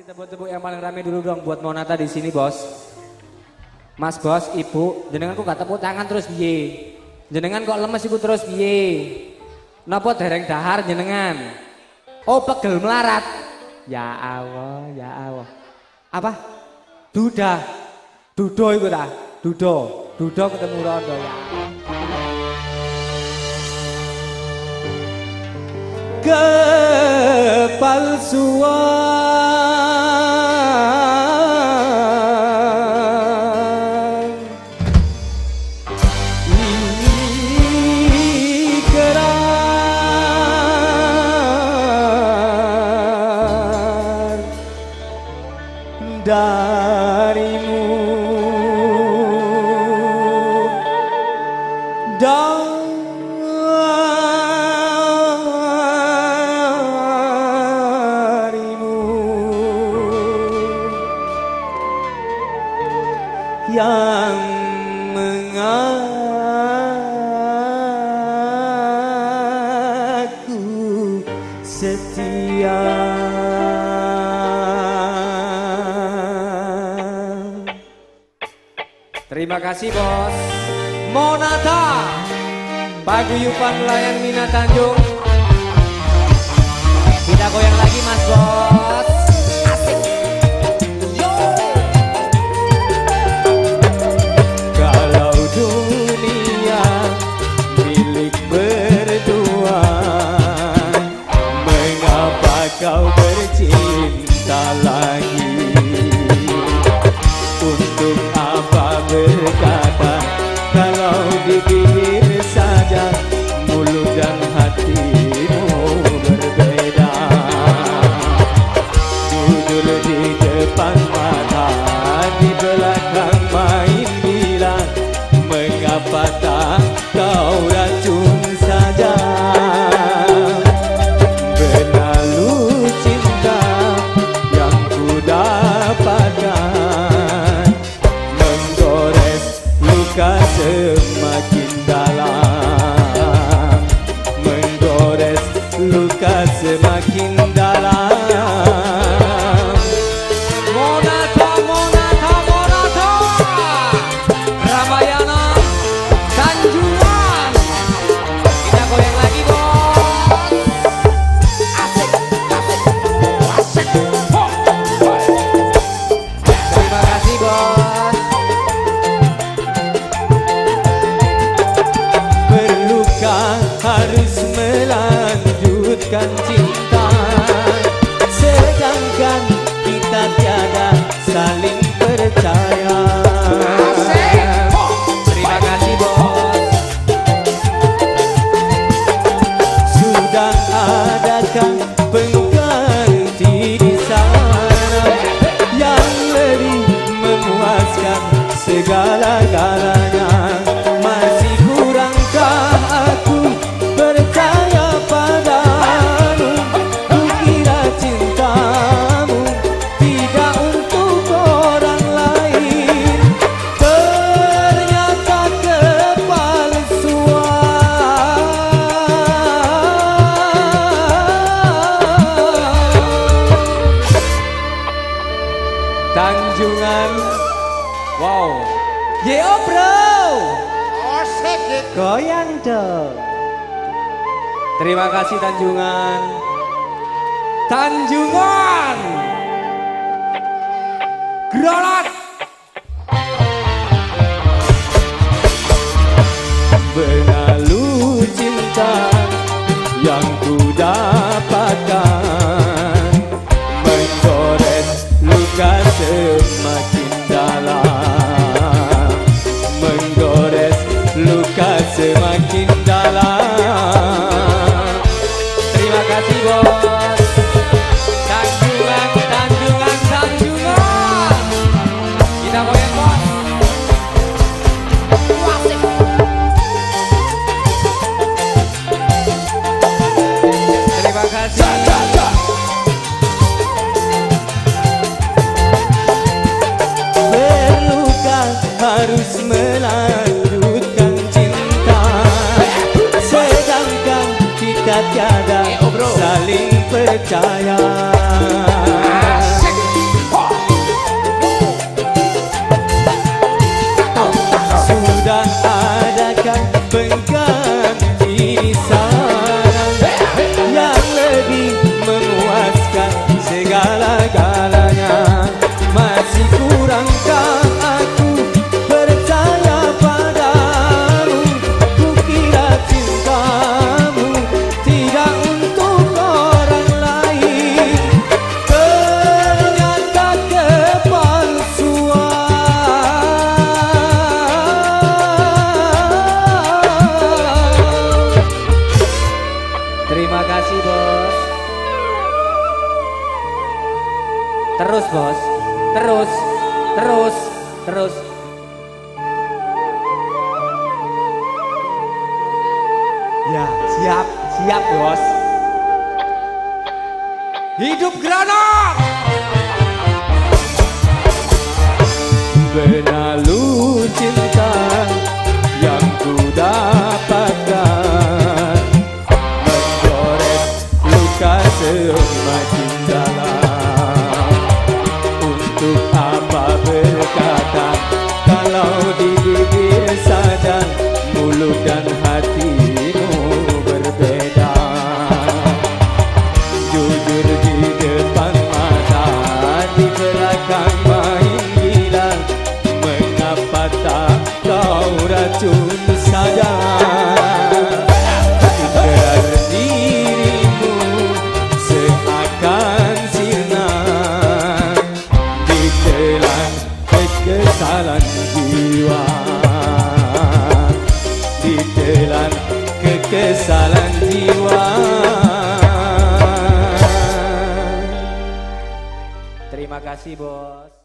kasih tepuk-tepuk yang paling rame dulu dong buat Monata di sini, Bos. Mas Bos, Ibu, jenengan kok gak tepuk tangan terus piye? Jenengan kok lemes iku terus piye? Napa dereng dahar jenengan? Oh, pegel melarat. Ya Allah, ya Allah. Apa? Duda. Dudo iku ta? Dudo. Dudo ketemu rondo ya. kepalsuan darimu yang mengaku setia. Terima kasih bos Monata. Paguyupan Layan Mina Tanjung Kita goyang lagi mas bos. Asik. Yo. Kalau dunia milik berdua Mengapa kau bercinta lagi Menggores luka segala-galanya. Masih kurangkah aku percaya padamu? Kukira cintamu tidak untuk orang lain. Ternyata kepalsuan. Tanjungan Wow. Yo bro. Goyang dong. Terima kasih Tanjungan. Tanjungan. Granat Berlalu cinta yang ku percaya. Sudah adakah pengganti Terus bos, terus, terus, terus. Ya, siap, siap bos. Hidup Granok! Benalu cinta yang ku dapatkan Menggores luka semakin dirimu seakan sirna kekesalan jiwa. Kekesalan jiwa. Terima kasih bos